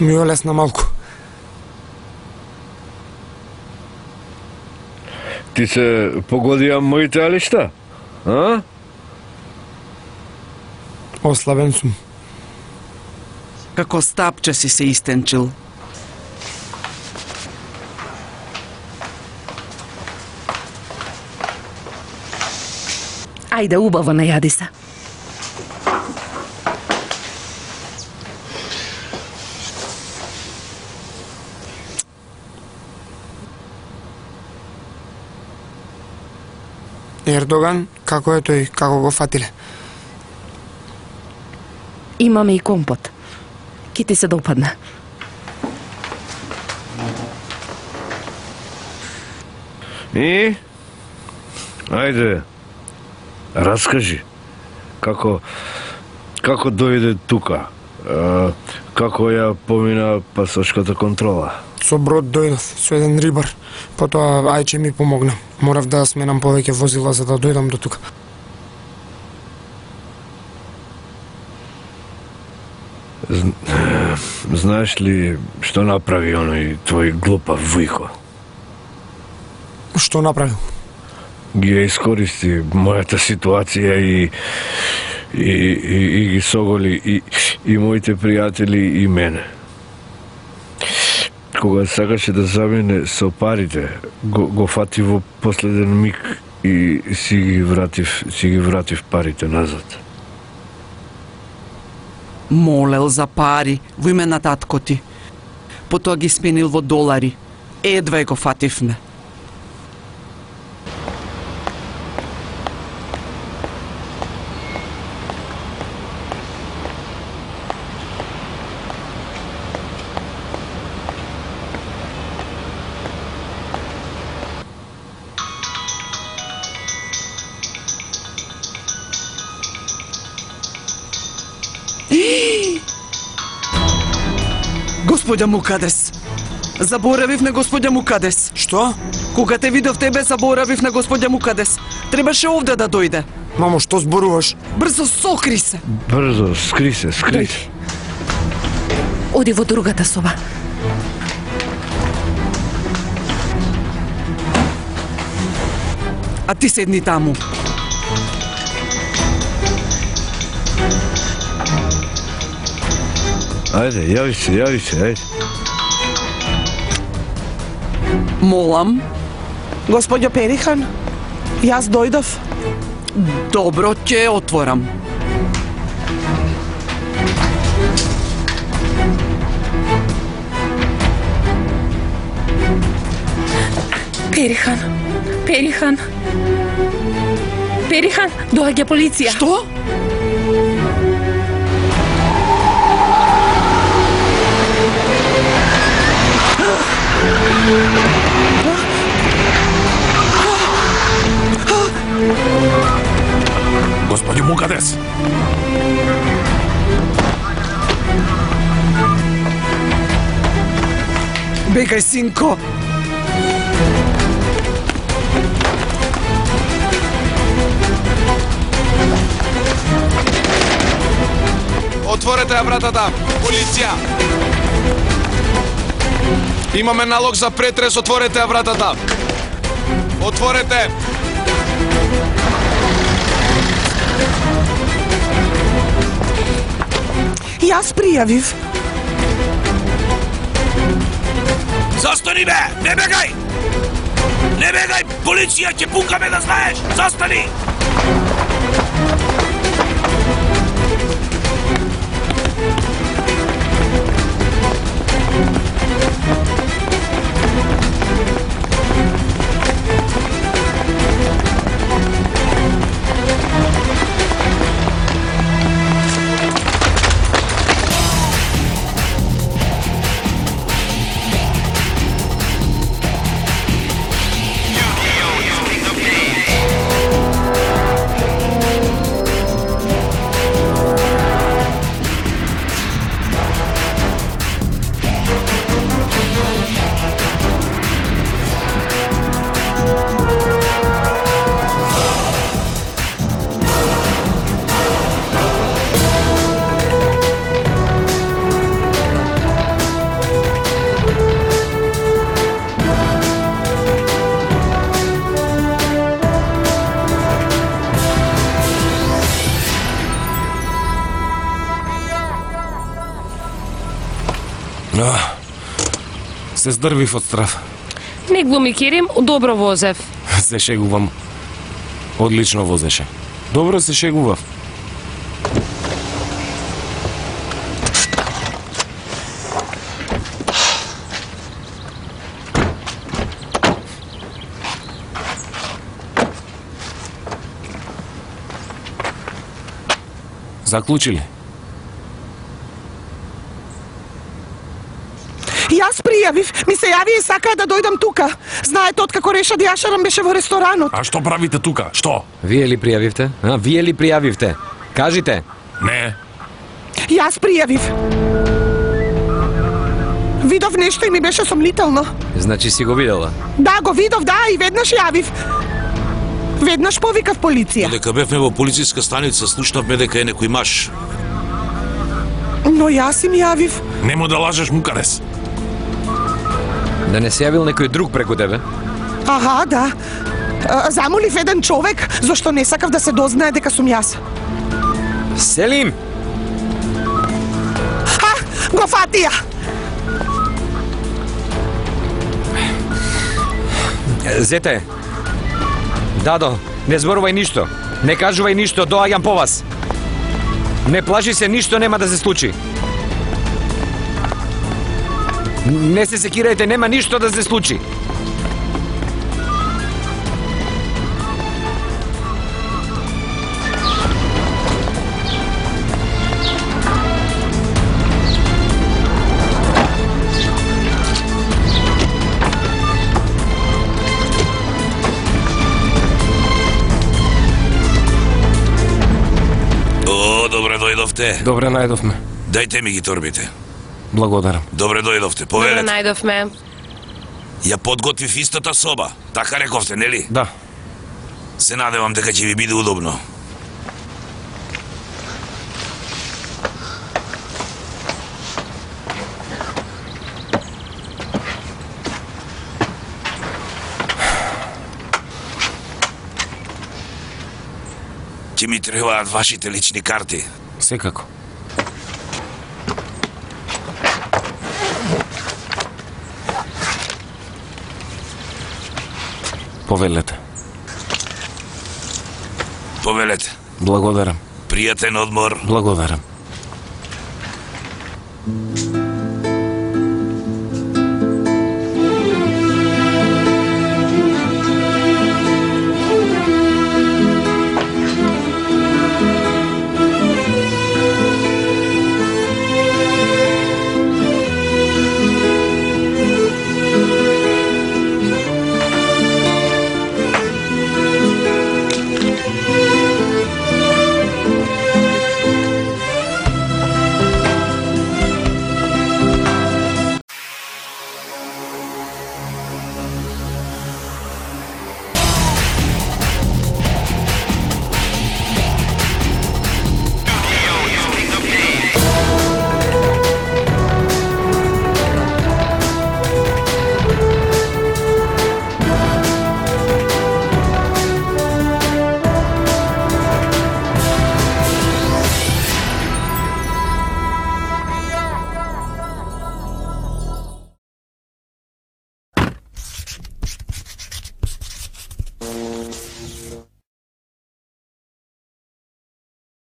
Ми олесна малку. Ти се погодија моите алишта? А? Ослабен сум. Како стапче си се истенчил. Ајде, убаво најади се. Ердоган, како е тој, како го фатиле? Имаме и компот. Ки ти се допадне. И? Ајде, раскажи. Како, како дојде тука? А, како ја помина пасошката контрола? Со брод дојдов, со еден рибар. Потоа Ајче ми помогна. Морав да сменам повеќе возила за да дојдам до тука. Знаеш ли што направи оној твој глупав вујко? Што направил? Ги ја искористи мојата ситуација и и, и, и ги соголи и, и моите пријатели и мене. Кога сакаше да замине со парите, го, го фати во последен миг и си ги вратив, си ги вратив парите назад. Молел за пари во име на татко ти. Потоа ги сменил во долари. Едва го фативме. Господја Мукадес. Заборавив на господја Мукадес. Што? Кога те видов тебе, заборавив на господја Мукадес. Требаше овде да дојде. Мамо, што зборуваш? Брзо сокри се. Брзо, скри се, скри се. Оди во другата соба. А ти седни таму. Ajde, javi se, javi se, ajde. Molam. Gospodjo Perihan, jaz Dojdov. Dobro će, otvoram. Perihan, Perihan. Perihan, dođe policija. Što? Господи Мукадес! Бегај, синко. Отворете ја вратата, полиција! Имаме налог за претрес, отворете ја вратата! Отворете! Јас пријавив. Застани бе! Не бегај! Не бегај! Полиција ќе пукаме да знаеш! Застани! А, се здрвив од страв. Не глуми Керим, добро возев. Се шегувам. Одлично возеше. Добро се шегував. Заклучили? Јас пријавив, ми се јави и сакаа да дојдам тука. Знаете откако реша да ја шарам беше во ресторанот. А што правите тука? Што? Вие ли пријавивте? А, вие ли пријавивте? Кажите. Не. Јас пријавив. Видов нешто и ми беше сомнително. Значи си го видела. Да, го видов, да, и веднаш јавив. Веднаш повикав полиција. Додека бевме во полициска станица, слушнавме дека е некој маж. Но јас им јавив. Немо да лажеш, Мукарес. Да не се јавил некој друг преку тебе? Ага, да. Замолив еден човек, зашто не сакав да се дознае дека сум јас. Селим! А, го фатија! Зете. Дадо, не зборувај ништо. Не кажувај ништо, доаѓам по вас. Не плаши се, ништо нема да се случи. Не се секирајте, нема ништо да се случи. О, добре дојдовте. Добре најдовме. Дајте ми ги торбите. Благодарам. Добре дојдовте, Добро повелете. најдовме. Ја подготвив истата соба. Така рековте, нели? Да. Се надевам дека ќе ви биде удобно. Ќе ми требаат вашите лични карти. Секако. Повелете. Повелете. Благодарам. Пријатен одмор. Благодарам.